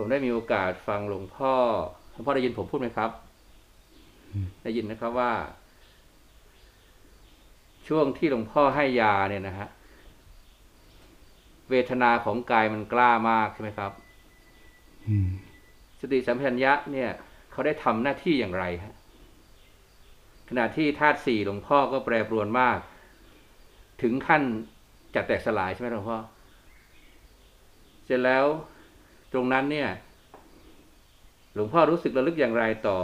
ผมได้มีโอกาสฟังหลวงพ่อหลวงพ่อได้ยินผมพูดไหมครับ ได้ยินนะครับว่า ช่วงที่หลวงพ่อให้ยาเนี่ยนะฮะเวทนาของกายมันกล้ามากใช่ไหมครับอืมสติสัมปชัญญะเนี่ย เขาได้ทำหน้าที่อย่างไรฮะขณะที่ธาตุสี่หลวงพ่อก็แปรปรวนมาก ถึงขั้นจัดแตกสลายใช่ไหมหลวงพ่อ เสร็จแล้ว ตรงนั้นเนี่ย หลวงพ่อรู้สึกระลึกอย่างไรต่อ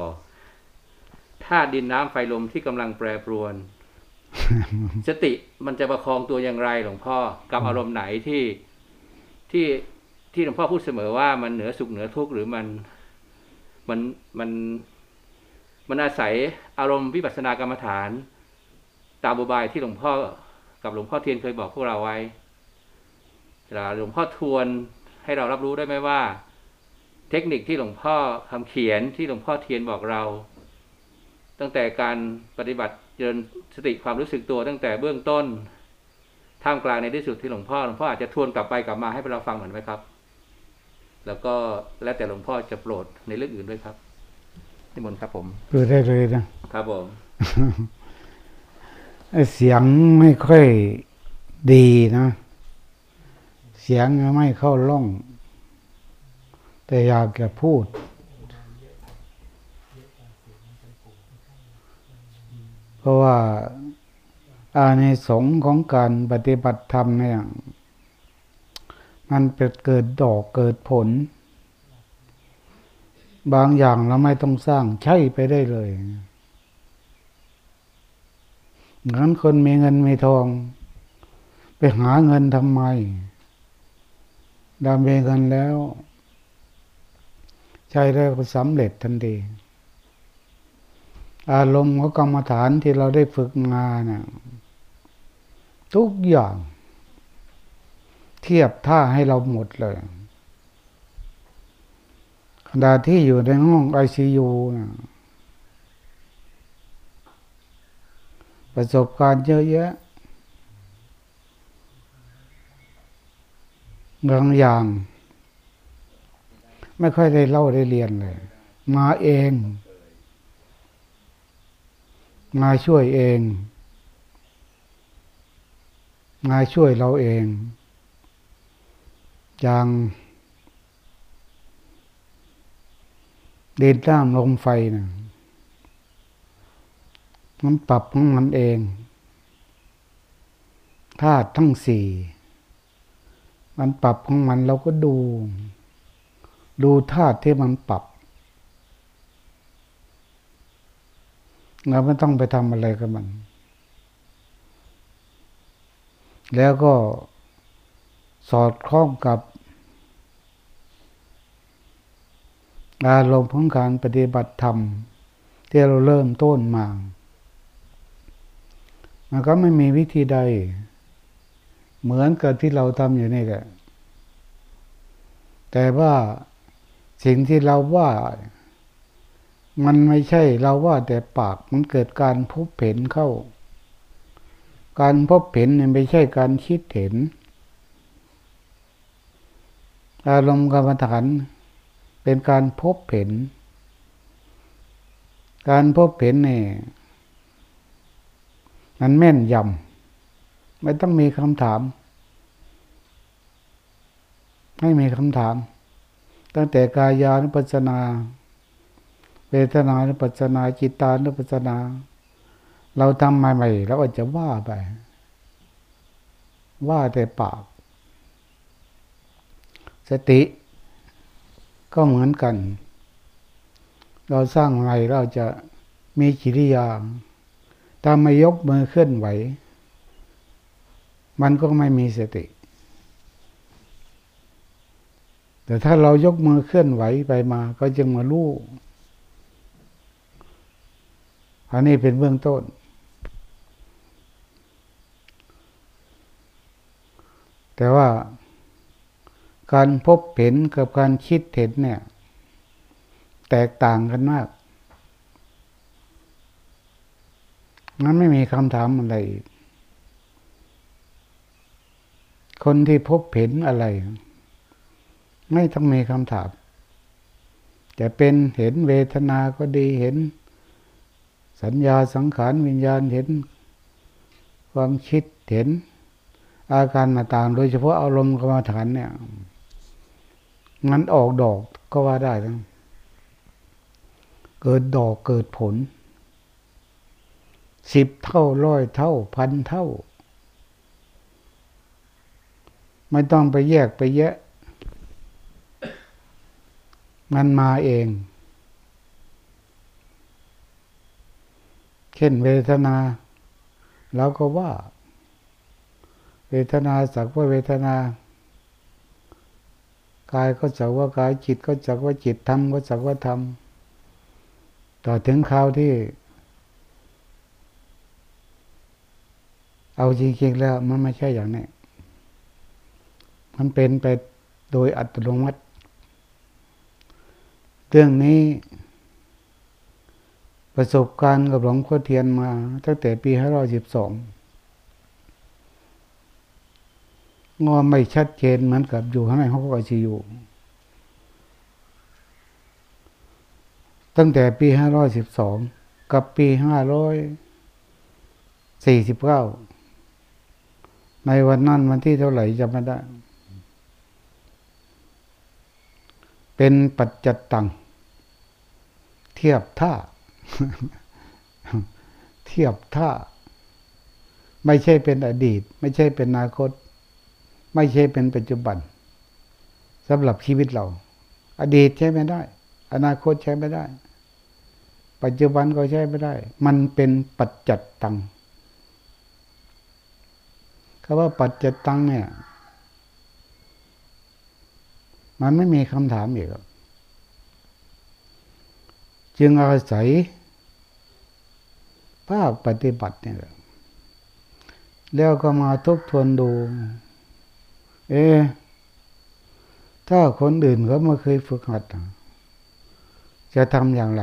ธาตุดินน้ำไฟลมที่กำลังแปรปรวน สติมันจะประคองตัวอย่างไร หลวงพ่อกับอารมณ์ไหนที่ที่ที่หลวงพ่อพูดเสมอว่ามันเหนือสุขเหนือทุกข์หรือมันมันมันมันอาศัยอารมณ์วิปัสสนากรรมฐาน ตามบุบายที่หลวงพ่อกับหลวงพ่อเทียนเคยบอกพวกเราไว้เวลาหลวงพ่อทวน ให้เรารับรู้ได้ไหมว่า เทคนิคที่หลวงพ่อคำเขียนที่หลวงพ่อเทียนบอกเรา ตั้งแต่การปฏิบัติเจริญสติความรู้สึกตัวตั้งแต่เบื้องต้นท่ามกลางในที่สุดที่หลวงพ่อหลวงพ่ออาจจะทวนกลับไปกลับมาให้เราฟังเหมือนไหมครับ แล้วก็แล้วแต่หลวงพ่อจะโปรดในเรื่องอื่นด้วยครับนิมนต์ครับผมเปิดได้เลยนะครับผมไอ้เสียงไม่ค่อยดีนะ เสียงไม่เข้าร่อง แต่อยากจะพูด เพราะว่าอาในสงส์ของการปฏิบัติธรรมเนี่ย มันเป็นเกิดดอกเกิดผล บางอย่างเราไม่ต้องสร้างใช่ไปได้เลยเหมือนคนมีเงินมีทอง ไปหาเงินทำไม ดามีเงินกันแล้ว ใช้แล้วก็สำเร็จทันทีอารมณ์ของกรรมฐานที่เราได้ฝึกมาน่ะทุกอย่าง เทียบท่าให้เราหมดเลยขณะที่อยู่ในห้องไอซียูนะประสบการณ์เยอะแยะ บางอย่าง ไม่ค่อยได้เล่าได้เรียนเลย มาเอง มาช่วยเอง มาช่วยเราเอง อย่างเดินน้ำลมไฟนะมันปรับของมันเองธาตุทั้งสี่ มันปรับของมันเราก็ดู ดูธาตุที่มันปรับเราไม่ต้องไปทำอะไรกับมัน แล้วก็สอดคล้องกับ อารมณ์ของการปฏิบัติธรรม ที่เราเริ่มต้นมา มันก็ไม่มีวิธีใด เหมือนกับที่เราทำอยู่นี่แหละแต่ว่าสิ่งที่เราว่า มันไม่ใช่เราว่าแต่ปากมันเกิดการพบเห็นเข้า การพบเห็นเนี่ยไม่ใช่การคิดเห็น อารมณ์กรรมฐานเป็นการพบเห็น การพบเห็นเนี่ยมันแม่นยำ ไม่ต้องมีคำถาม ไม่มีคำถาม ตั้งแต่กายานุปัสนา เวทนานุปัสนา จิตานุปัสนา เราทำใหม่ๆเราอาจจะว่าไป ว่าแต่ปาก สติก็เหมือนกัน เราสร้างไงเราจะมีจิริยาถ้าไม่ยกมือเคลื่อนไหว มันก็ไม่มีสติ แต่ถ้าเรายกมือเคลื่อนไหวไปมา ก็จึงมาลู่อันนี้เป็นเบื้องต้น แต่ว่าการพบเห็นกับการคิดเห็นเนี่ย แตกต่างกันมาก มันไม่มีคำถามอะไร คนที่พบเห็นอะไร ไม่ต้องมีคำถาม จะเป็นเห็นเวทนาก็ดีเห็น สัญญาสังขารวิญญาณเห็น ความคิดเห็น อาการต่างๆโดยเฉพาะอารมณ์กรรมฐานเนี่ยงั้นออกดอกก็ว่าได้นะเกิดดอกเกิดผลสิบเท่าร้อยเท่า พันเท่า ไม่ต้องไปแยกไปแยะ มันมาเอง เช่นเวทนาเราก็ว่า เวทนาสักว่าเวทนากายก็สักว่ากายจิตก็สักว่าจิตธรรมก็สักว่าธรรมต่อถึงคราวที่ เอาจริงๆแล้วมันไม่ใช่อย่างนี้ มันเป็นไปโดยอัตโนมัติ เรื่องนี้ ประสบการณ์กับหลวงพ่อเทียนมาตั้งแต่ปีห้าร้อยสิบสองงอไม่ชัดเจนเหมือนกับอยู่ข้างในห้องไอซียูตั้งแต่ปีห้าร้อยสิบสองกับปีห้าร้อยสี่สิบเก้าในวันนั้นวันที่เท่าไหร่จะไม่ได้ เป็นปัจจตัง เทียบท่า เทียบท่า ไม่ใช่เป็นอดีต ไม่ใช่เป็นอนาคต ไม่ใช่เป็นปัจจุบันสำหรับชีวิตเรา อดีตใช้ไม่ได้ อนาคตใช้ไม่ได้ ปัจจุบันก็ใช้ไม่ได้ มันเป็นปัจจัตตังคำว่าปัจจัตตังเนี่ย มันไม่มีคำถามอีกจึงอาศัยภาคปฏิบัติเนี่ยแล้วก็มาทบทวนดู เอ ถ้าคนอื่นเขาไม่เคยฝึกหัด จะทำอย่างไร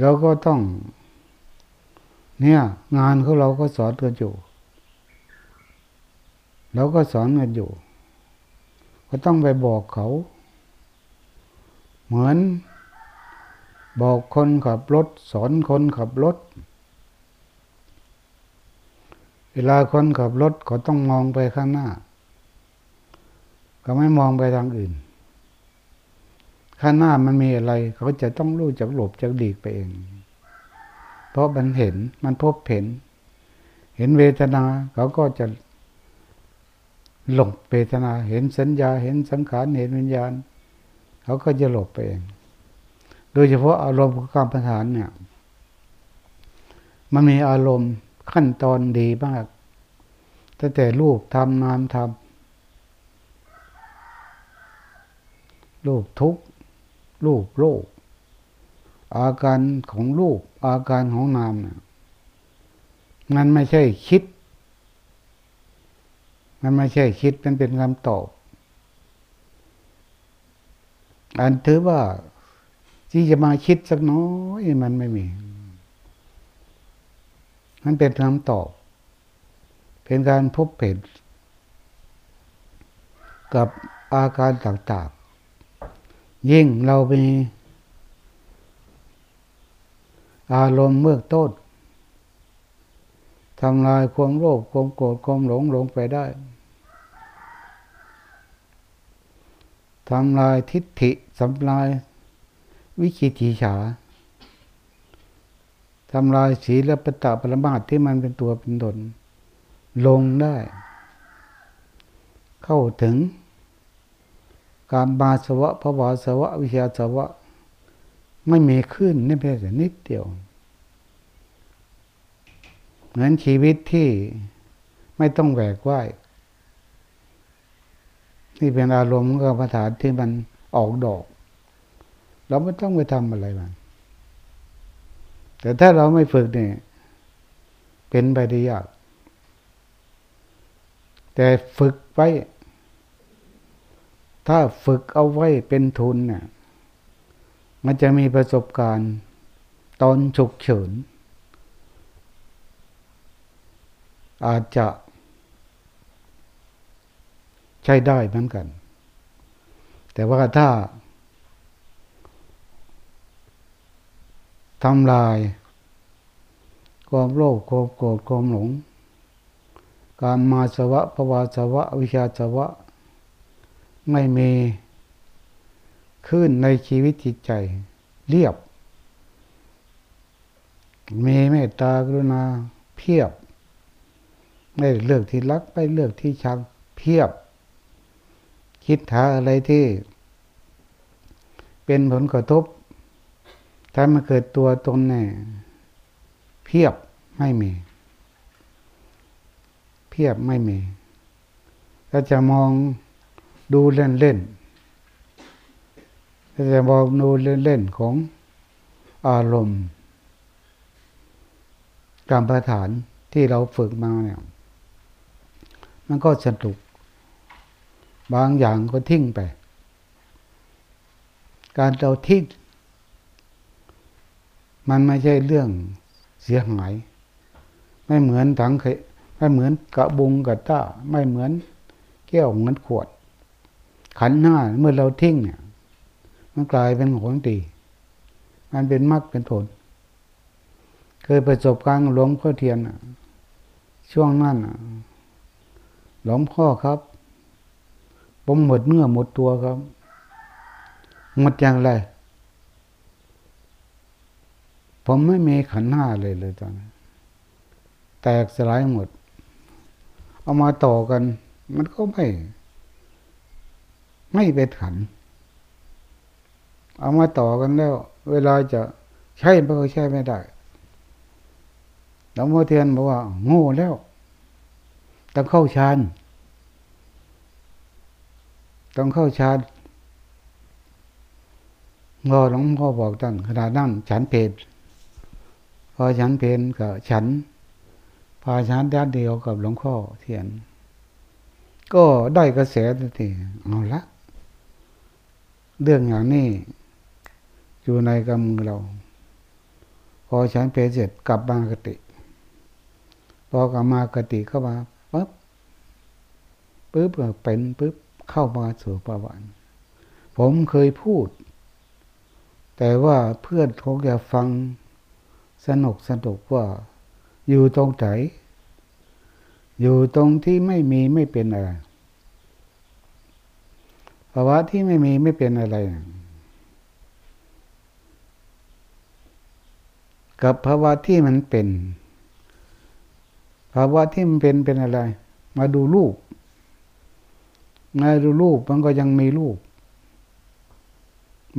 เราก็ต้อง เนี่ย งานของเราก็สอนกันอยู่ เราก็สอนกันอยู่ ก็ต้องไปบอกเขา เหมือน บอกคนขับรถ สอนคนขับรถ เวลาคนขับรถก็ต้องมองไปข้างหน้าก็ไม่มองไปทางอื่น ข้างหน้ามันมีอะไร เขาจะต้องรู้จักหลบจักดีกไปเอง เพราะมันเห็นมันพบเห็น เห็นเวทนาเขาก็จะ หลบเวทนาเห็นสัญญาเห็นสังขารเห็นวิญญาณ เขาก็จะหลบไปเอง โดยเฉพาะอารมณ์ของกรรมฐานเนี่ย มันมีอารมณ์ขั้นตอนดีมากตั้งแต่รูปทำนามทำรูปทุกข์รูปโลก อาการของรูปอาการของนามเนี่ยมันไม่ใช่คิด มันไม่ใช่คิดมันเป็นคำตอบ อันถือว่าที่จะมาคิดสักน้อยมันไม่มี มันเป็นคำตอบ เป็นการพบเห็นกับอาการต่างๆ ยิ่งเรามีอารมณ์เมื่อต้น ทำลายความโลภความโกรธความหลงหลงไปได้ทำลายทิฏฐิทำลายวิคิจิฉาทำลายศีลปตะปรมาทที่มันเป็นตัวเป็นตนลงได้ เข้าถึง การบาสวะภาวะสวะ วิชาสวะ ไม่มีขึ้นนี่เพียงแต่นิดเดียว เหมือนชีวิตที่ไม่ต้องแหวกว่ายนี่เป็นอารมณ์กับภาษาที่มันออกดอก เราไม่ต้องไปทำอะไรมัน แต่ถ้าเราไม่ฝึกเนี่ยเป็นไปได้ยาก แต่ฝึกไว้ ถ้าฝึกเอาไว้เป็นทุนเนี่ยมันจะมีประสบการณ์ตอนฉุกเฉิน อาจจะใช้ได้เหมือนกัน แต่ว่าถ้าทำลาย ความโลภความโกรธความหลง การมาสวะภวาสวะ วิชาสวะ ไม่มีขึ้นในชีวิตจิตใจ เรียบ มีเมตตากรุณาเพียบ ไม่เลือกที่รักไม่เลือกที่ชังเพียบ คิดหาอะไรที่ เป็นผลกระทบถ้ามันเกิดตัวตนเนี่ยเพียบไม่มี เพียบไม่มีถ้าจะมองดูเล่นเล่นถ้าจะมองดูเล่นเล่นของอารมณ์กรรมฐานที่เราฝึกมาเนี่ย มันก็สนุก บางอย่างก็ทิ้งไป การเราทิ้ง มันไม่ใช่เรื่องเสียหาย ไม่เหมือนถังเคไม่เหมือนกระบุงกระต้า ไม่เหมือนแก้วเหมือนขวด ขันหน้าเมื่อเราทิ้งเนี่ย มันกลายเป็นของดีมันเป็นมรรคเป็นผล เคยประสบการณ์หลวงพ่อเทียนช่วงนั้น หลวงพ่อครับ ผมหมดเนื้อหมดตัวครับ หมดอย่างไร ผมไม่มีขันห้าเลยเลยตอนนั้นแตกสลายหมด เอามาต่อกัน มันก็ไม่ ไม่เป็นขัน เอามาต่อกันแล้ว เวลาจะใช้มันก็ใช้ไม่ได้หลวงพ่อเทียนบอกว่า โง่แล้ว ต้องเข้าฌานต้องเข้าฌานงอหลวงพ่อบอกตั้งขนาดนั้นฉันเพลพอฉันเพลก็ฉัน พาฉันด้านเดียวกับหลวงพ่อเทียน ก็ได้กระแสทันทีเอาละ เรื่องอย่างนี้อยู่ในกำมือเรา พอฉันเพลเสร็จกลับมากติ พอกลับมากติเข้ามา ปั๊บปึ๊บเป็นปึ๊บเข้ามาสู่ประวัติผมเคยพูด แต่ว่าเพื่อนคงจะฟังสนุกสนุกว่า อยู่ตรงไหนอยู่ตรงที่ไม่มีไม่เป็นอะไรภาวะที่ไม่มีไม่เป็นอะไร กับภาวะที่มันเป็นาวะที่มันเป็นเป็นอะไร มาดูรูปมาดูรูปมันก็ยังมีรูป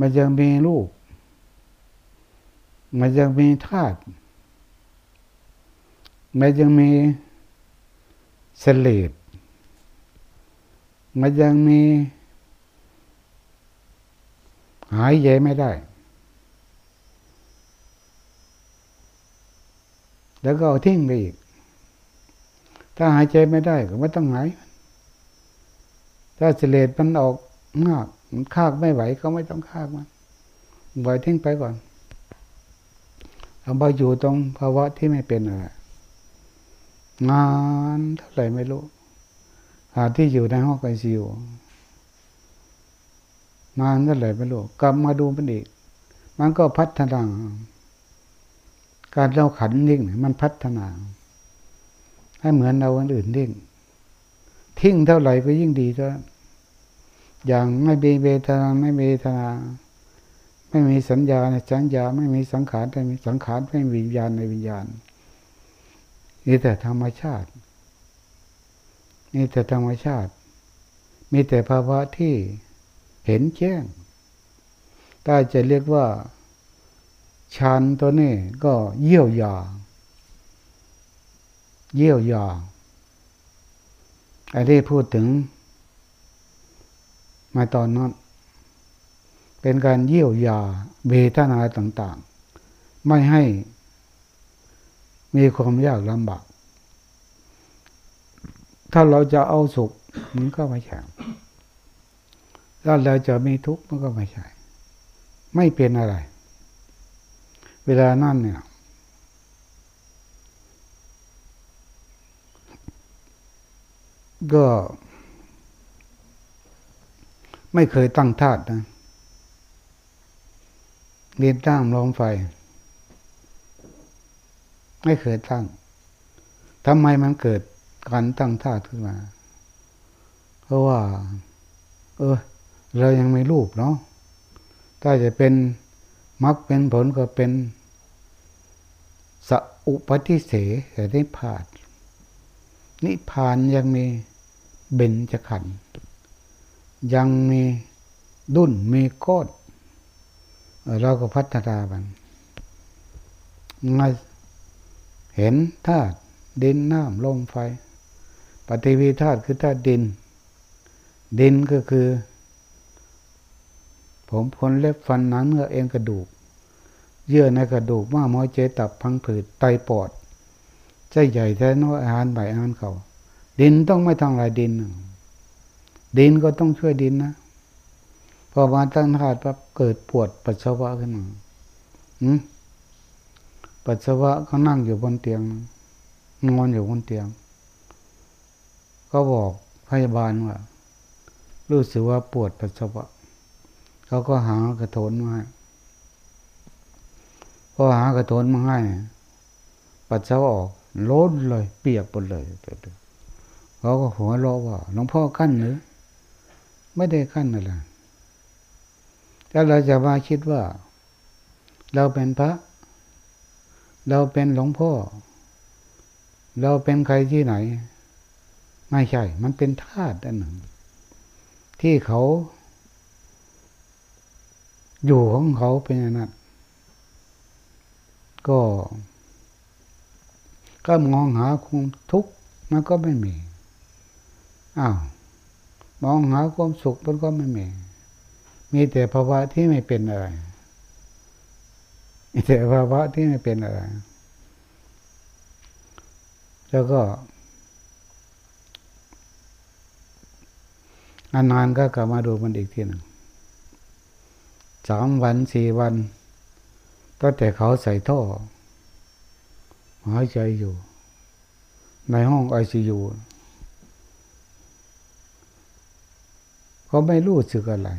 มันยังมีรูป มันยังมีธาตุมันยังมีเสลดมันยังมี หายใจไม่ได้ แล้วก็ทิ้งไปอีก ถ้าหายใจไม่ได้ก็ไม่ต้องหาย ถ้าเสลดมันออกมากมันคากไม่ไหวก็ไม่ต้องคากมันปล่อยทิ้งไปก่อนเอาไปอยู่ตรงภาวะที่ไม่เป็นอะไรงานเท่าไหร่ไม่รู้ หาที่อยู่ในห้องไอซียูงานเท่าไหร่ไม่รู้กลับมาดูมันอีก มันก็พัฒนา การเราขันนิ่งมันพัฒนา ให้เหมือนเราคนอื่นนิ่งทิ้งเท่าไหร่ก็ยิ่งดีเท่าอย่างไม่มีเวทนาไม่มีเวทนา ไม่มีสัญญาในสัญญา ไม่มีสังขารไม่มีสังขารไม่มีวิญญาณในวิญญาณมีแต่ธรรมชาติมีแต่ธรรมชาติ มีแต่ภาวะที่เห็นแจ้งถ้าจะเรียกว่าฌานตัวนี้ก็เยี่ยวยา เยี่ยวยาอันนี้พูดถึง มาตอนนั้นเป็นการเยี่ยวยาเบทนาต่าง ๆ ไม่ให้มีความยากลำบาก ถ้าเราจะเอาสุขมันก็ไม่ใช่ถ้าเราจะมีทุกข์มันก็ไม่ใช่ ไม่เป็นอะไร เวลานั่นเนี่ย ก็ ไม่เคยตั้งธาตุนะเรียนตั้งลมไฟ ไม่เคยตั้งทำไมมันเกิดการตั้งธาตุขึ้นมา เพราะว่า เออ เรายังไม่รูปเนาะถ้าจะเป็นมรรคเป็นผลก็เป็นสัอุปติเสแต่นิพพานนิพพานยังมี เบญจขันธ์ยังมีดุนมีก้อนเราก็พัฒนามันมาเห็นธาตุดินน้ำลมไฟ ปฏิวีธาตุคือธาตุดิน ดินก็คือ ผมขนเล็บฟันนังเนื้อเอ็นกระดูก เยื่อในกระดูกม้ามอยเจตับพังผืดไตปอดใจใหญ่แท้น้อยอาหารใบอาหารเข่า ดินต้องไม่ทำลายดิน ดินก็ต้องช่วยดินนะพอมาตั้งธาตุปั๊บเกิดปวดปัสสาวะขึ้นมาปัสสาวะเขานั่งอยู่บนเตียง นอนอยู่บนเตียง ก็บอกพยาบาลว่ารู้สึกว่าปวดปัสสาวะเขาก็หากระโถนมาให้พอหากระโถนมาให้ปัสสาวะออกล้นเลย เปียกหมดเลย เขาก็หัวเราะว่าหลวงพ่อขั้นหรือไม่ได้ขั้นอะไรถ้าเราจะมาคิดว่า เราเป็นพระ เราเป็นหลวงพ่อ เราเป็นใครที่ไหน ไม่ใช่ มันเป็นธาตุอันหนึ่ง ที่เขาอยู่ของเขาเป็นอย่างนั้นก็ ก็มองหาความทุกข์มันก็ไม่มี อ้าวมองหาความสุขมันก็ไม่มี มีแต่ภาวะที่ไม่เป็นอะไร มีแต่ภาวะที่ไม่เป็นอะไร แล้วก็นานๆก็กลับมาดูมันอีกทีหนึ่งสามวันสี่วันตั้งแต่เขาใส่ท่อหายใจอยู่ ในห้องไอซียู เขาไม่รู้สึกอะไร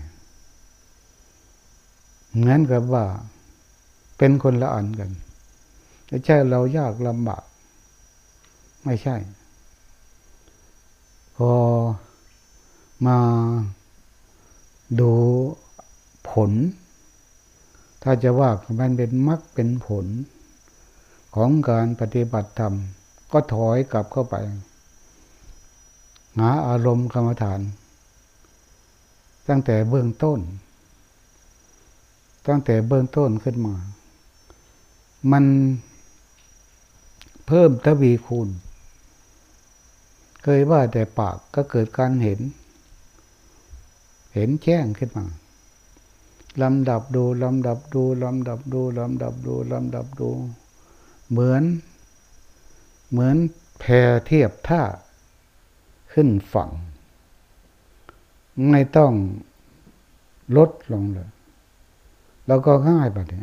เหมือนกับว่าเป็นคนละอันกันไม่ใช่เรายากลำบากไม่ใช่ พอมาดูผล ถ้าจะว่ามันเป็นมรรคเป็นผล ของการปฏิบัติธรรม ก็ถอยกลับเข้าไป หาอารมณ์กรรมฐาน ตั้งแต่เบื้องต้น ตั้งแต่เบื้องต้นขึ้นมา มันเพิ่มทวีคูณ เคยว่าแต่ปากก็เกิดการเห็น เห็นแจ้งขึ้นมาลำดับดูลำดับดูลำดับดูลำดับดูลำดับดู เหมือน เหมือนแพเทียบท่าขึ้นฝั่ง ไม่ต้องลดลงเลยเราก็ง่ายแบบนี้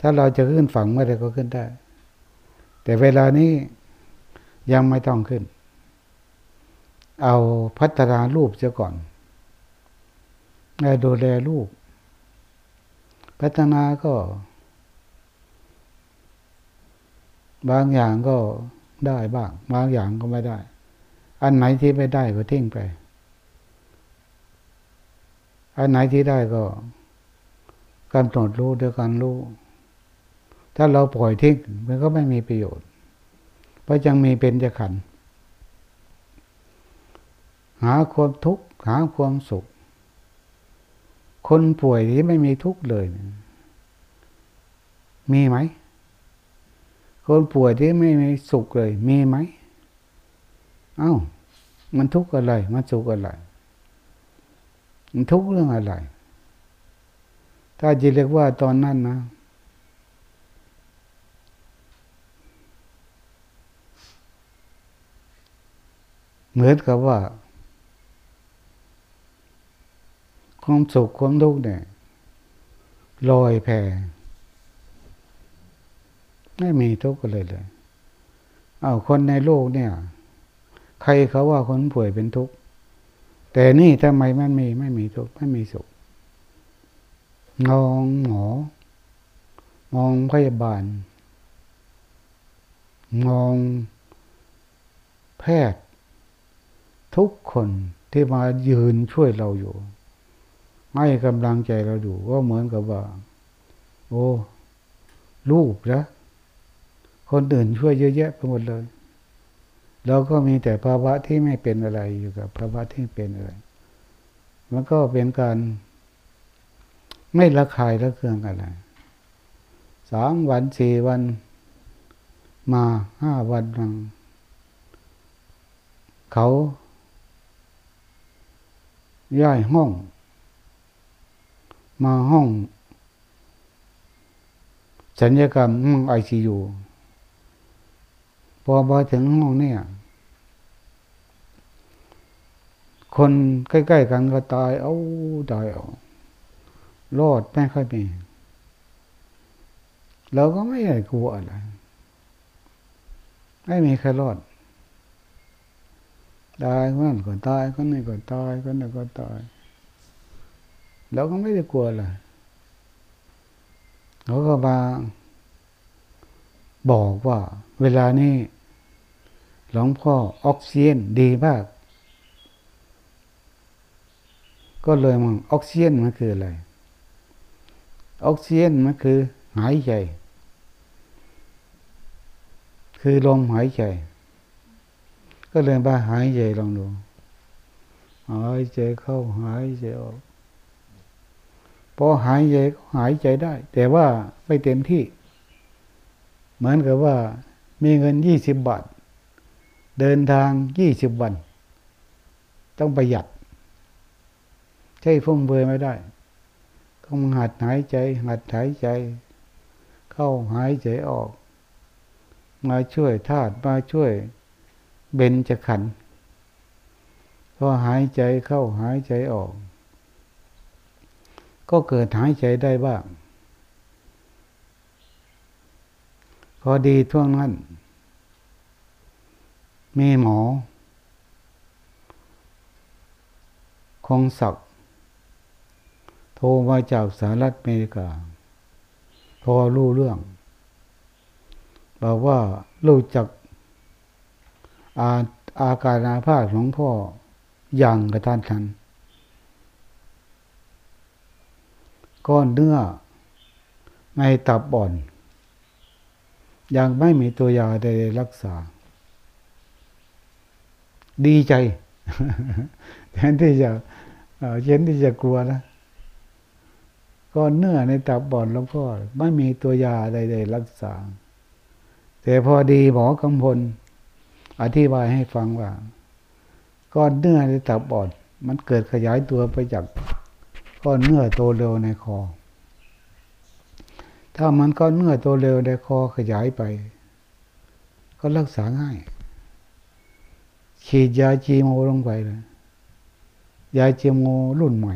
ถ้าเราจะขึ้นฝั่งเมื่อไรก็ขึ้นได้ แต่เวลานี้ยังไม่ต้องขึ้น เอาพัฒนารูปเสียก่อนให้ดูแลรูป พัฒนาก็ บางอย่างก็ได้บ้าง บางอย่างก็ไม่ได้ อันไหนที่ไม่ได้ก็ทิ้งไป อันไหนที่ได้ก็การตรวจรู้ด้วยการรู้ ถ้าเราปล่อยทิ้งมันก็ไม่มีประโยชน์ เพราะยังมีเป็นจะขัน หาความทุกข์หาความสุข คนป่วยที่ไม่มีทุกข์เลยมีไหม คนป่วยที่ไม่มีสุขเลย มีไหม เอา้า มันทุกข์อะไร มันสุขอะไร มันทุกเรื่องอะไร ถ้าจะเรียกว่าตอนนั้นนะ เหมือนกับว่า ความสุขความทุกข์เนี่ยลอยแพไม่มีทุกข์เลยเลย เอาคนในโลกเนี่ย ใครเขาว่าคนป่วยเป็นทุกข์ แต่นี่ทำไมมันมีไม่มีทุกข์ไม่มีสุขมองหมอ มองพยาบาล มองแพทย์ ทุกคนที่มายืนช่วยเราอยู่ให้กำลังใจเราอยู่ก็เหมือนกับว่า โอ้รูปนะคนอื่นช่วยเยอะแยะไปหมดเลย เราก็มีแต่ภาวะที่ไม่เป็นอะไรอยู่กับภาวะที่เป็นอะไร มันก็เป็นการ ไม่ระคายระเคืองอะไรสามวันสี่วัน มาห้าวันนังเขาย้ายห้อง มาห้อง สัญญกรรมห้องไอซียูพ อมาถึงห้องเนี่ย คนใกล้ๆกันก็ตาย เอาตายเอารอดไม่ค่อยมีเราก็ไม่ได้กลัวอะไร ไม่มีใครรอดตายคนนั้นก็ตายคนนี้ก็ตายคนนั้นก็ตายเราก็ไม่ได้กลัวอะไรเขาก็มาบอกว่า เวลานี้ หลวงพ่อออกซิเจนดีมาก ก็เลยมองออกซิเจนมันคืออะไร ออกซิเจนมันคือหายใจ คือลมหายใจ ก็เลยมาหายใจลองดู หายใจเข้าหายใจออก พอหายใจหายใจได้ แต่ว่าไม่เต็มที่ เหมือนกับว่ามีเงินยี่สิบบาท เดินทางยี่สิบวัน ต้องประหยัด ใช่ฟุ่มเฟือยไม่ได้ต้องหัดหายใจ หัดหายใจ เข้าหายใจออก มาช่วยธาตุมาช่วยเบญจขันธ์พอหายใจเข้าหายใจออก ก็เกิดหายใจได้บ้าง พอดีท่วงนั้น มีหมอ คงศักดิ์โทรมาจากสหรัฐอเมริกา พอรู้เรื่อง บอกว่ารู้จักอาอาการอาภาษของพ่ออย่างกระทันทัน ก้อนเนื้อในตับอ่อน ยังไม่มีตัวยาใดๆรักษา ดีใจแทนที่จะเช่นที่จะกลัวนะก้อนเนื้อในตับอ่อนหลวงพ่อไม่มีตัวยาใดๆรักษา แต่พอดีหมอกำพล อธิบายให้ฟังว่าก้อนเนื้อในตับอ่อน มันเกิดขยายตัวไปจากก้อนเนื้อโตเร็วในคอ ถ้ามันก้อนเนื้อโตเร็วในคอขยายไป ก็รักษาง่าย ฉีดยาจีโมลงไปเลยยาจีโมรุ่นใหม่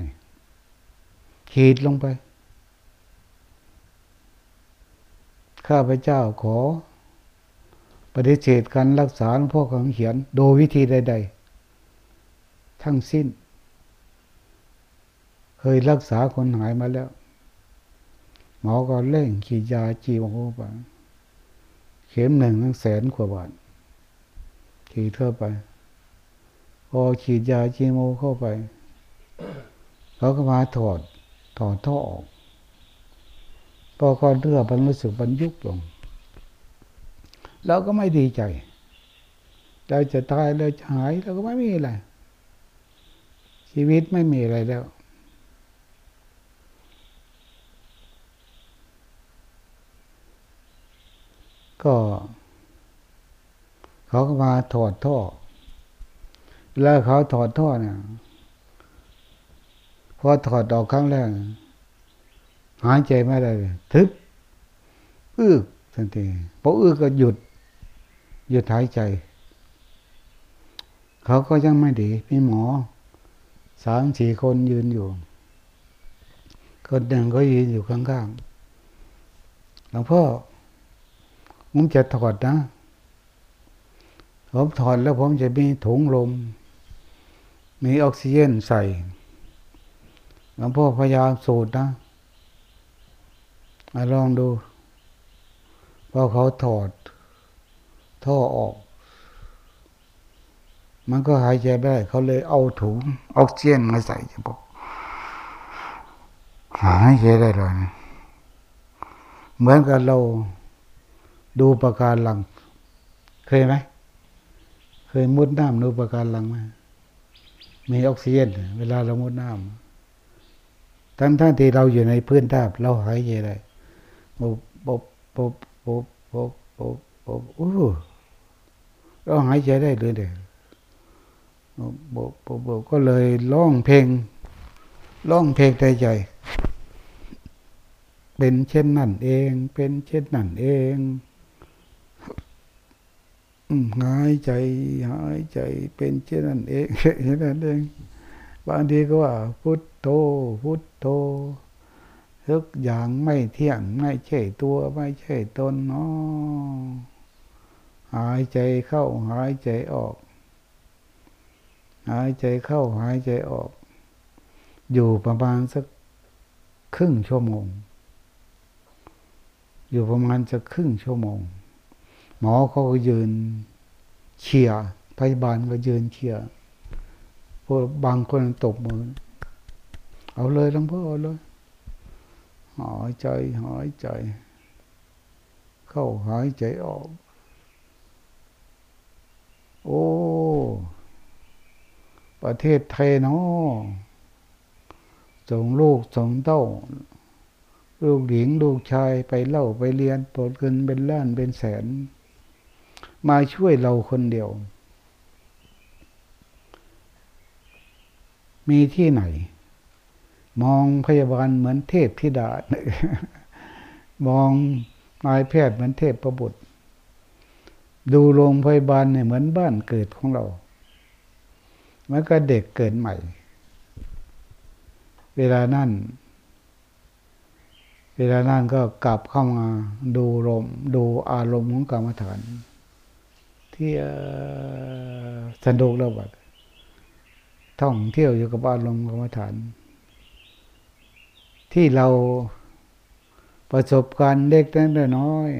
ฉีดลงไป ข้าพเจ้าขอ ปฏิเสธการรักษาหลวงพ่อคำเขียน โดยวิธีใด ๆ ทั้งสิ้น เคยรักษาคนหายมาแล้ว หมอก็เร่งขีดยาจีโมไปเข็มหนึ่งตั้งแสนกว่าบาทฉีดเข้าไป อฉีดยาจีโมเข้าไป เขาก็มาถอดถอดท่อออกพอก้อนเลือดมันรู้สึกมันยุบลงเราก็ไม่ดีใจเราจะตายเราจะหายเราก็ไม่มีอะไร ชีวิตไม่มีอะไรแล้ว ก็ เขาก็มาถอดท่อ แล้วเขาถอดท่อเนี่ยพอถอดออกครั้งแรกหายใจไม่ได้เลยทึบอึกทันทีพออึกก็หยุด หยุดหายใจ เขาก็ยังไม่ดีพี่หมอสามสี่คนยืนอยู่ คนหนึ่งก็ยืนอยู่ข้างๆหลวงพ่อผมจะถอดนะ ผมถอดแล้วผมจะมีถุงลม มีออกซิเจนใส่หลวงพ่อพยายามสูดนะมาลองดูพอเขาถอด ท่อออก มันก็หายใจได้ เขาเลยเอาถุงออกซิเจนมาใส่จะบอกหายใจได้เลยนะเหมือนกับเราดูประการลัง เคยไหม เคยมุดน้ำดูประการลังไหม มีออกซิเจนเวลาเรามุดน้ำทั้งทั้งที่เราอยู่ในพื้นท่าเราหายใจได้ปุ๊บปุ๊บปุ๊บปุ๊บปุ๊บปุ๊บปุ๊บอู้เราหายใจได้เลยเด็กปุ๊บปุ๊บปุ๊บก็เลยร้องเพลงร้องเพลงใจใจ เป็นเช่นนั่นเอง เป็นเช่นนั่นเอง หายใจหายใจเป็นเช่นนั้นเองเช่นนั้นเองบางทีก็ว่า พุทโธพุทโธทุกอย่างไม่เที่ยงไม่ใช่ตัวไม่ใช่ตนเนาะหายใจเข้าหายใจออก หายใจเข้าหายใจออก อยู่ประมาณสักครึ่งชั่วโมง อยู่ประมาณสักครึ่งชั่วโมง มอเขาก็ยืนเชียพยาบาลก็ยืนเชียพวกบางคนตบมือ เอาเลยหลวงพ่อเอาเลยหายใจหายใจ เข้าหายใจออก โอ้ ประเทศไทยเนาะส่งลูกส่งเต้า ลูกหญิงลูกชายไปเล่าไปเรียนปลดเงินเป็นล้านเป็นแสน มาช่วยเราคนเดียว มีที่ไหน มองพยาบาลเหมือนเทพธิดามองนายแพทย์เหมือนเทพประบุตร ดูโรงพยาบาลเนี่ยเหมือนบ้านเกิดของเราเมื่อก็เด็กเกิดใหม่ เวลานั่น เวลานั่นก็กลับเข้ามาดูลมดูอารมณ์ของกรรมฐาน ที่สนุกแล้วบัดท่องเที่ยวอยู่กับอารมณ์กรรมฐาน ที่เราประสบการณ์เล็กน้อย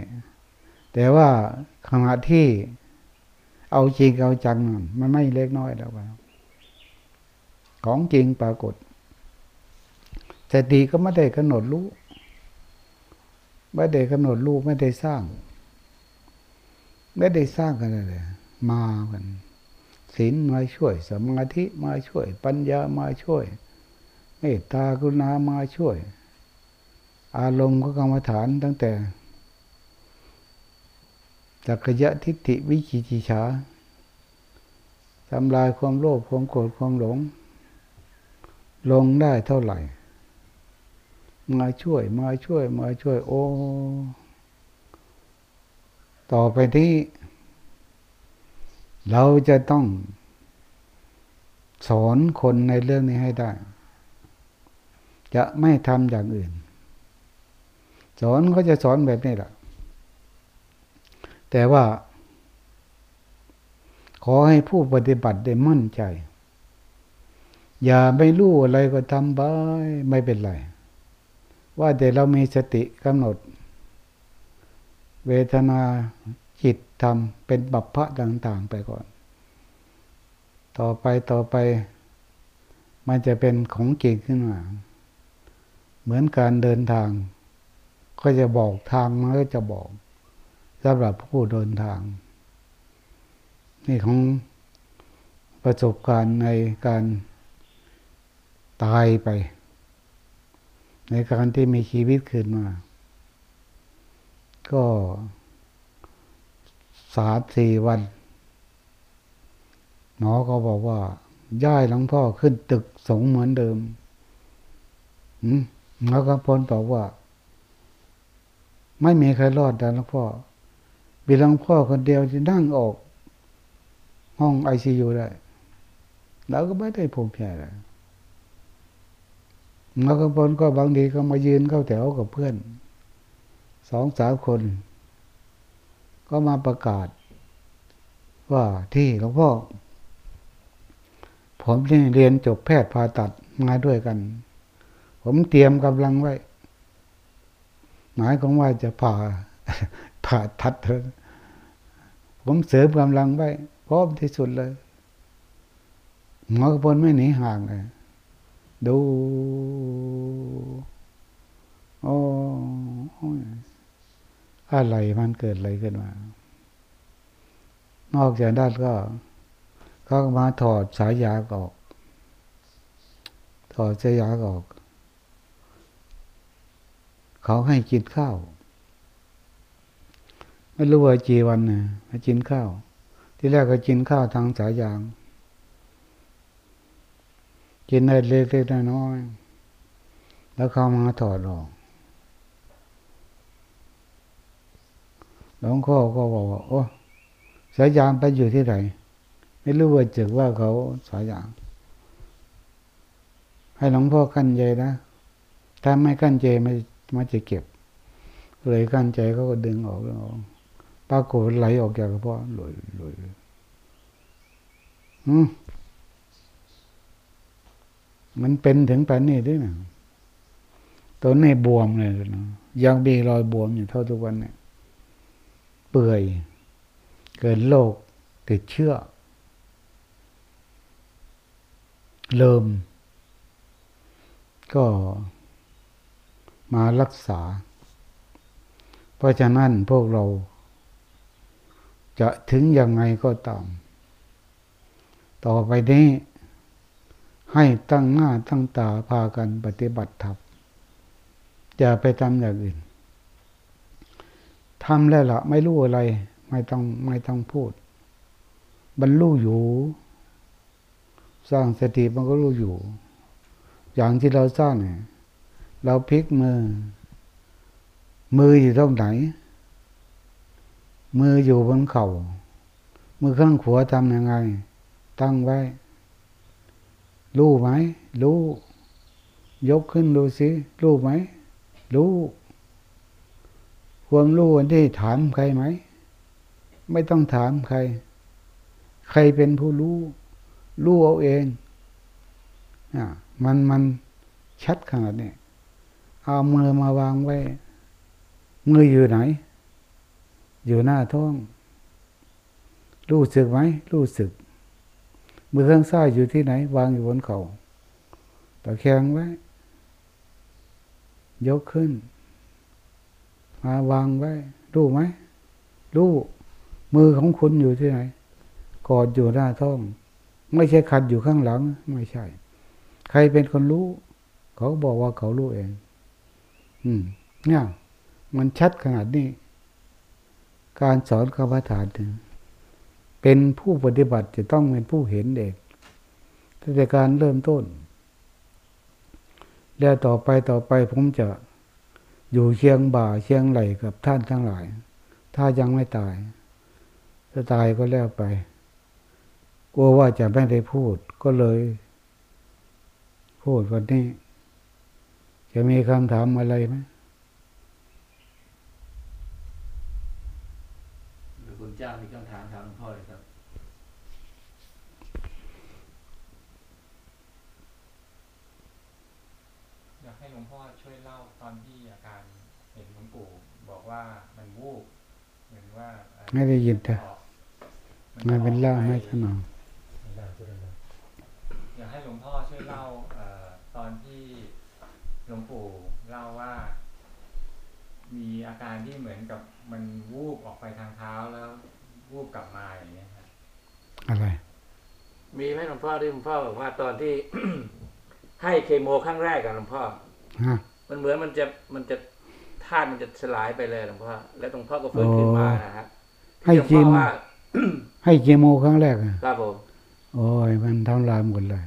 แต่ว่าขณะที่เอาจริงเอาจัง มันไม่เล็กน้อยแล้วของจริงปรากฏสติก็ไม่ได้กำหนดรู้ ไม่ได้กำหนดรู้ไม่ได้สร้าง ไม่ได้สร้างกันเลยมากันศีลมาช่วย สมาธิมาช่วย ปัญญามาช่วยเมตตากรุณามาช่วย อารมณ์ก็กรรมฐานตั้งแต่จักรยะทิฏฐิวิจิจิชาทำลายความโลภความโกรธความหลง ลงได้เท่าไหร่ มาช่วย มาช่วย มาช่วย โอ้ ต่อไปนี้เราจะต้องสอนคนในเรื่องนี้ให้ได้ จะไม่ทำอย่างอื่น สอนก็จะสอนแบบนี้แหละแต่ว่า ขอให้ผู้ปฏิบัติได้มั่นใจ อย่าไม่รู้อะไรก็ทำไปไม่เป็นไร ว่าแต่เรามีสติกำหนด เวทนาจิตธรรมเป็นบัพพะต่าง ๆ ไปก่อน ต่อไปต่อไป มันจะเป็นของจริงขึ้นมาเหมือนการเดินทาง ก็จะบอกทางมันก็จะบอกสำหรับผู้เดินทาง นี่ของประสบการณ์ในการตายไป ในการที่มีชีวิตขึ้นมา ก็สามสี่วัน หมอก็บอกว่าย้ายหลวงพ่อขึ้นตึกสงเหมือนเดิมหมอกำพลบอกว่า ไม่มีใครรอดแต่หลวงพ่อมีหลวงพ่อคนเดียวที่นั่งออก ห้องไอซียูได้เราก็ไม่ได้ภูมิใจเลยหมอกำพลก็บางทีก็มายืนเข้าแถวกับเพื่อน สองสามคน ก็มาประกาศ ว่าที่หลวงพ่อ ผมที่เรียนจบแพทย์ผ่าตัดมาด้วยกัน ผมเตรียมกำลังไว้ หมายของว่าจะผ่าผ่าตัด ผมเสริมกำลังไว้พร้อมที่สุดเลยหมอกระพลไม่หนีห่างเลยดูโอ้ย อะไรมันเกิดอะไรขึ้นมา นอกจากนั้นก็เขาก็มาถอดสายยางออก ถอดสายยางออก เขาให้กินข้าว ไม่รู้ว่าจีวันเนี่ยมากินข้าว ที่แรกก็กินข้าวทางสายยาง กินได้เล็กๆน้อยๆแล้วเขามาถอดออก หลวงพ่อก็บอกว่าโอ้สายยางไปอยู่ที่ไหน ไม่รู้ว่าจึกว่าเขาสายยาง ให้หลวงพ่อกั้นใจนะ ถ้าไม่กั้นใจไม่มันจะเก็บ เลยกั้นใจเขาก็ดึงออกดึงออกปรากฏไหลออกจากกระเพาะลอยลอยอืมมันเป็นถึงปานนี้ด้วยนะตัวนี้บวมเลยนะยังมีรอยบวมอยู่เท่าทุกวันเนี่ย เปื่อย เกิดโรคติดเชื้อเริ่ม ก็มารักษา เพราะฉะนั้นพวกเรา จะถึงยังไงก็ตาม ต่อไปนี้ให้ตั้งหน้าตั้งตาพากันปฏิบัติธรรมอย่าไปทำอย่างอื่น ทำแล้วละไม่รู้อะไร ไม่ต้องไม่ต้องพูด บรรลุอยู่ สร้างสติมันก็รู้อยู่ อย่างที่เราสร้างเนี่ยเราพลิกมือ มืออยู่ตรงไหน มืออยู่บนเขา่ามือข้างขวาทำยังไง ตั้งไว้ รู้ไหมรู้ ยกขึ้นดูสิรู้ไหมรู้ ความรู้อันที่ถามใครไหม ไม่ต้องถามใคร ใครเป็นผู้รู้ รู้เอาเองอะมันมันชัดขนาดนี้เอามือมาวางไว้ มืออยู่ไหน อยู่หน้าท้อง รู้สึกไหม รู้สึก มือข้างซ้ายอยู่ที่ไหน วางอยู่บนเขา่าตะแคงไว้ ยกขึ้นาวางไว้ รู้ไหม รู้ มือของคุณอยู่ที่ไหน กอดอยู่หน้าท้อง ไม่ใช่ขัดอยู่ข้างหลัง ไม่ใช่ ใครเป็นคนรู้ เขาบอกว่าเขารู้เอง อืม เนี่ย มันชัดขนาดนี้ การสอนกรรมฐานถึงเป็นผู้ปฏิบัติจะต้องเป็นผู้เห็นเองตั้งแต่การเริ่มต้น แล้วต่อไปต่อไปผมจะ อยู่เชียงบ่าเชียงไหลกับท่านทั้งหลาย ถ้ายังไม่ตาย ถ้าตายก็แล้วไป กลัวว่าจะไม่ได้พูดก็เลย พูดวันนี้ จะมีคำถามอะไรไหมหรือคุณเจ้ามีคำถามถามหลวงพ่อเลยครับ อยากให้หลวงพ่อช่วยเล่าตอนที่อาการเห็นหลวงปู่บอกว่ามันวูบเหมือนว่าเอ่อ ไม่ได้ยินเถอะออกไม่เป็นเล่าไม่ถนอมอยากให้หลวงพ่อช่วยเล่าเอ่อตอนที่หลวงปู่เล่าว่า มีอาการที่เหมือนกับมันวูบออกไปทางเท้าแล้ววูบกลับมาอย่างเงี้ยครับอะไร มีไหมหลวงพ่อที่หลวงพ่อบอกว่าตอนที่ให้เคโมครั้งแรกกับหลวงพ่อฮะมันเหมือนมันจะมันจะธาตุมันจะสลายไปเลยหลวงพ่อแล้วหลวงพ่อก็ฟื้นขึ้นมานะฮะ ให้ที่หลวงกิพ่อนว่าให้เกโมครั้งแรกอะครับผมโอ้ยมันทำลายหมดเลย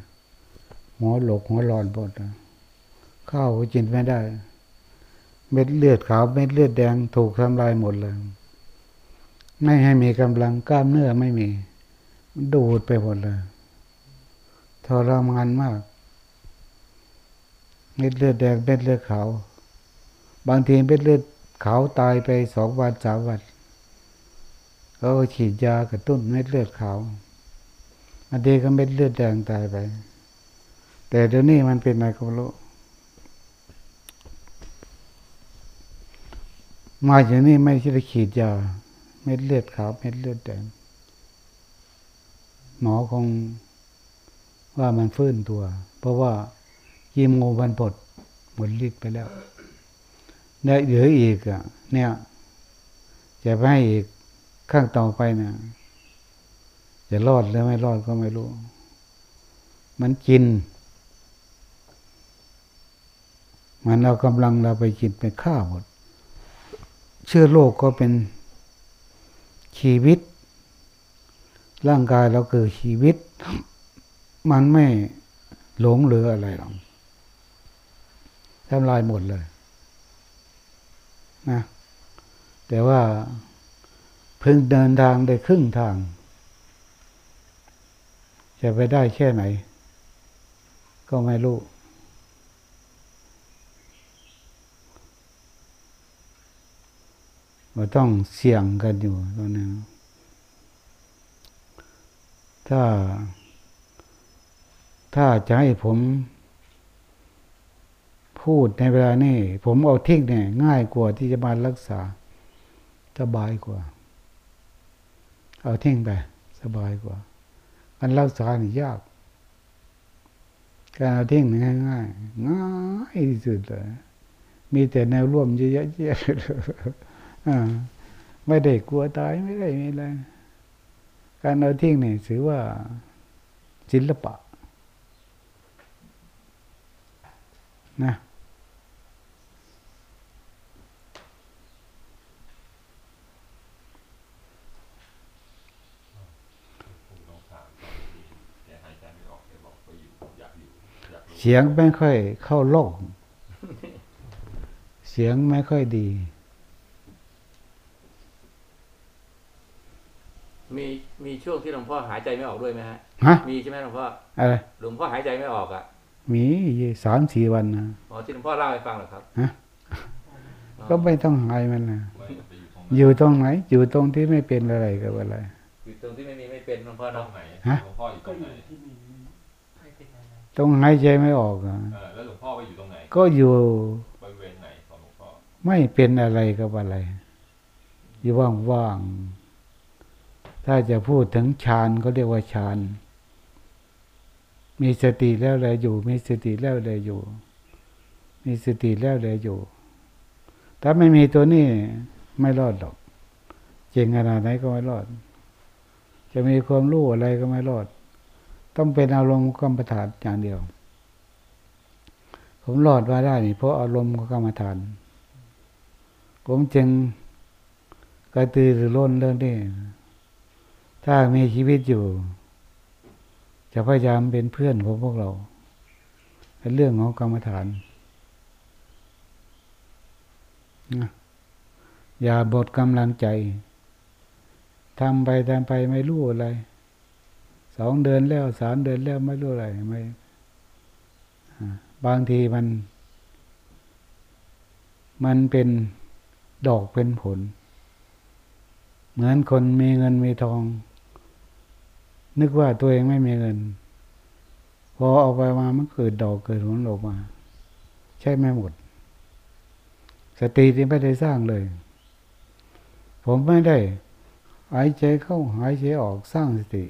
หัวหลกหัวร้อนหมดอะข้าวก็กินไม่ได้ เม็ดเลือดขาว เม็ดเลือดแดงถูกทำลายหมดเลยไม่ให้มีกำลังกล้ามเนื้อไม่มีมันดูดไปหมดเลยทรมานมาก เม็ดเลือดแดงเม็ดเลือดขาว บางทีเม็ดเลือดขาวตายไปสองวันสามวัน เขาก็ฉีดยากระตุ้นเม็ดเลือดขาวบางทีก็เม็ดเลือดแดงตายไป แต่เดี๋ยวนี้มันเป็นอะไรก็ไม่รู้มาอย่างนี้ไม่ใช่ฉีดยา เม็ดเลือดขาวเม็ดเลือดแดงหมอคงว่ามันฟื้นตัว เพราะว่ายีโมมันปลดหมดฤทธิ์ไปแล้วเนี่ยเหลืออีกอะ เนี่ย จะไปให้อีก ข้างต่อไปเนี่ยจะรอดหรือไม่รอดก็ไม่รู้ มันกิน มันเรากำลังเราไปกินไปฆ่าหมด เชื้อโรคก็เป็นชีวิต ร่างกายเราเกิดชีวิต มันไม่หลงเหลืออะไรหรอกทำลายหมดเลย นะ แต่ว่า เพิ่งเดินทางได้ครึ่งทาง จะไปได้แค่ไหน ก็ไม่รู้ เราต้องเสี่ยงกันอยู่ตอนนี้ ถ้า ถ้าจะให้ผมพูดในเวลานี้ผมเอาทิ้งเนี่ยง่ายกว่าที่จะมารักษาสบายกว่า เอาทิ้งไป สบายกว่าการรักษานี่ยากการเอาทิ้งนี่ง่ายง่ายง่ายที่สุดเลยมีแต่แนวร่วมเยอะแยะเลยอ่าไม่ได้กลัวตายไม่ได้ไม่อะไรการเอาทิ้งนี่ถือว่าศิลปะ นะ ผมต้องถามตอนที่แกหายใจไม่ออกแกบอกว่าอยู่อยากอยู่อยากรู้ เสียงไม่ค่อยเข้าโลก เสียงไม่ค่อยดี มีมีช่วงที่หลวงพ่อหายใจไม่ออกด้วยไหมฮะฮะมีใช่ไหมหลวงพ่ออะไรหลวงพ่อหายใจไม่ออกอะ มีสามสี่วันนะอ๋อที่หลวงพ่อเล่าให้ฟังเหรอครับฮะอ๋อก็ไม่ต้องหายมันนะไว้ไปอยู่ตรงไหนอยู่ตรงไหน อยู่ตรงที่ไม่เป็นอะไรกับอะไรอยู่ตรงที่ไม่มีไม่เป็นหลวงพ่อตรเนาะงไหนฮะหลวงพ่ออยู่ตรงไหน ตรงหายใจไม่ออกอะเออแล้วหลวงพ่อไปอยู่ตรงไหน ก็อยู่บริเวณไหนของหลวงพ่อ ไม่เป็นอะไรกับอะไร อยู่ว่างๆ ถ้าจะพูดถึงฌานก็เรียกว่าฌาน มีสติแล้วเลยอยู่ มีสติแล้วเลยอยู่ มีสติแล้วเลยอยู่ ถ้าไม่มีตัวนี้ไม่รอดหรอกเก่งขนาดไหนก็ไม่รอด จะมีความรู้อะไรก็ไม่รอด ต้องเป็นอารมณ์กรรมฐานอย่างเดียว ผมรอดมาได้นี่เพราะอารมณ์กรรมฐาน ผมจึงกระตือรือร้นเรื่องนี้ถ้ามีชีวิตอยู่ จะพยายามเป็นเพื่อนของพวกเราในเรื่องของกรรมฐานนะอย่าบดกำลังใจทำไปทำไปไม่รู้อะไร สองเดือนแล้วสามเดือนแล้วไม่รู้อะไรไม่บางทีมัน มันเป็นดอกเป็นผล เหมือนคนมีเงินมีทอง นึกว่าตัวเองไม่มีเงิน พอเอาไปมามันเกิดดอกเกิดผลออกมา ใช่ไหมหมด สติที่ไม่ได้สร้างเลย ผมไม่ได้ หายใจเข้าหายใจออกสร้างสติ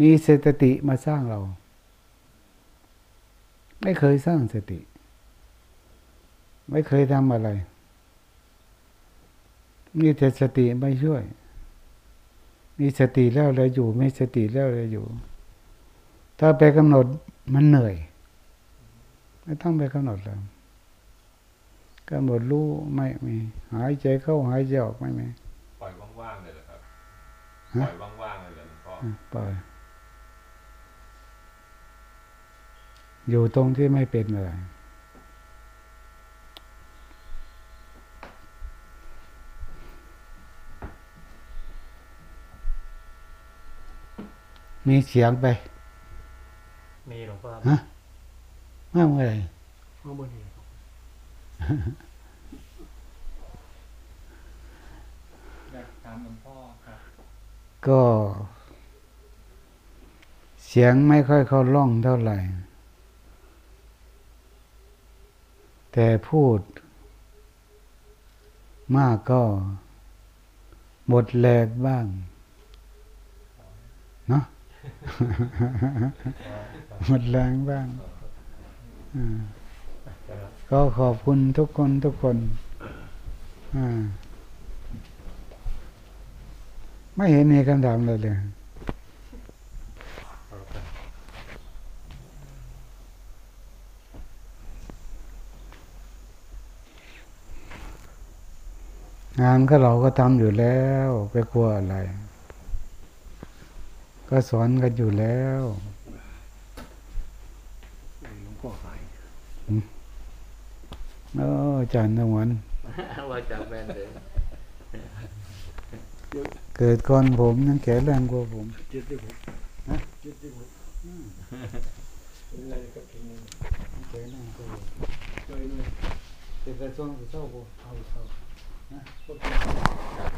มีสติมาสร้างเรา ไม่เคยสร้างสติ ไม่เคยทำอะไรมีแต่สติไม่ช่วย มีสติแล้วเลยอยู่มีสติแล้วเลยอยู่ ถ้าไปกำหนดมันเหนื่อย ไม่ต้องไปกำหนดแล้วกำหนดรู้ไม่มีหายใจเข้าหายใจออกไม่มีปล่อยว่างๆเลยเหรอครับฮะปล่อยว่างๆเลยเหรอหลวงพ่ออะปล่อย อยู่ตรงที่ไม่เป็นอะไร มีเสียงไป มีหลวงพ่อฮะมากเมื่อไหร่ข้างบนนี้อยากถามหลวงพ่อครับ ก็ เสียงไม่ค่อยเข้าร่องเท่าไหร่ แต่พูด มากก็หมดแรงบ้างเนาะหมดแรงบ้าง ก็ขอบคุณทุกคนทุกคนไม่เห็นมีคำถามเลยเลย งานก็เราก็ทำอยู่แล้ว ไปกลัวอะไร ก็สอนกันอยู่แล้วหลวงพ่อหายเอออาจารย์นวันว่าจากแบนเลยเกิดก่อนผมยังแข็งแรงกว่าผมจุดที่ผมฮะจุดที่ผมเป็นอะไรก็เป็นอย่างนี้แข็งแรงกว่าผมช่วยหน่อยเป็นกระทรวงเศร้าบ่เอาเข้า করতে